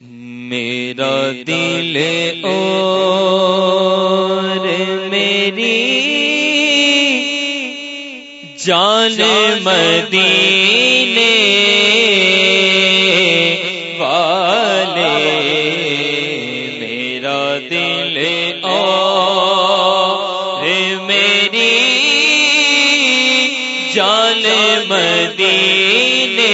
میرا دل اور میری جان مدینے والے میرا دل اور میری جان مدینے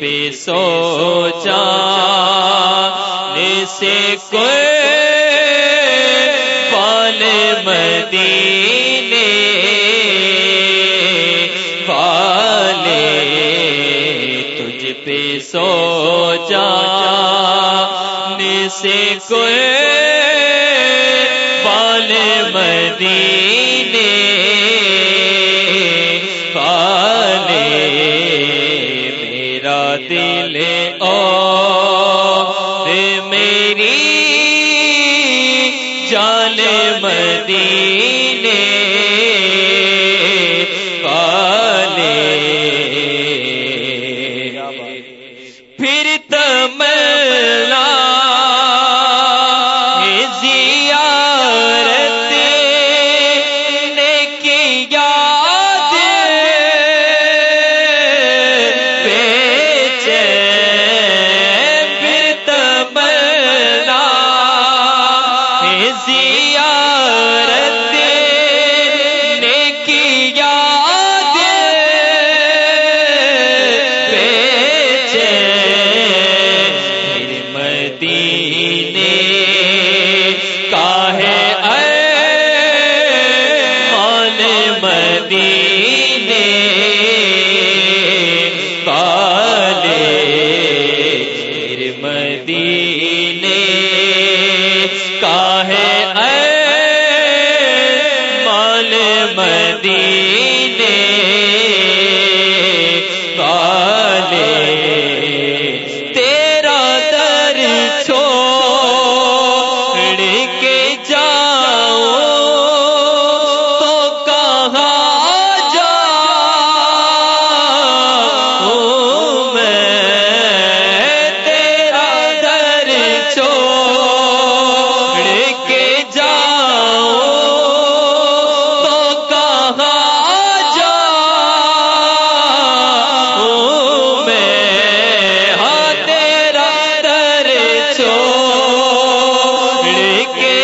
پہ سوچا سے کوئی بال مدینے والے تجھ پہ سوچا سے کوئی بال مدینے۔ دل او میری جان مدی دین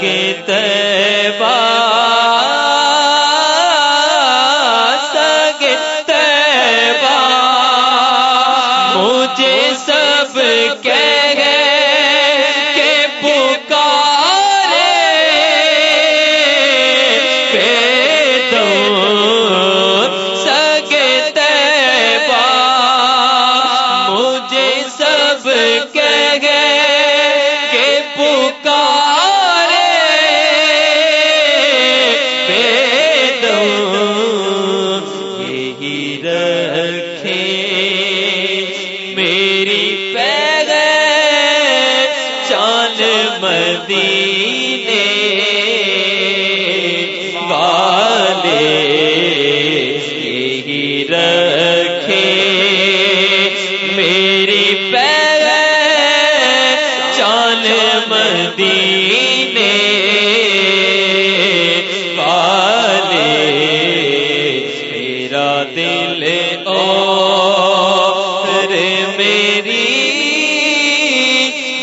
کے تیر مدینے والے یہی رہ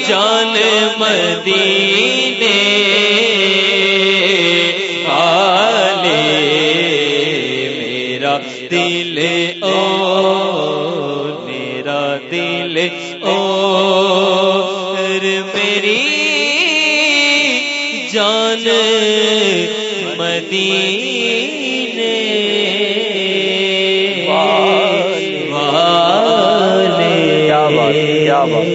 جان مدینے آلے میرا دل او میرا دل او میری جان مدینے۔ والے والے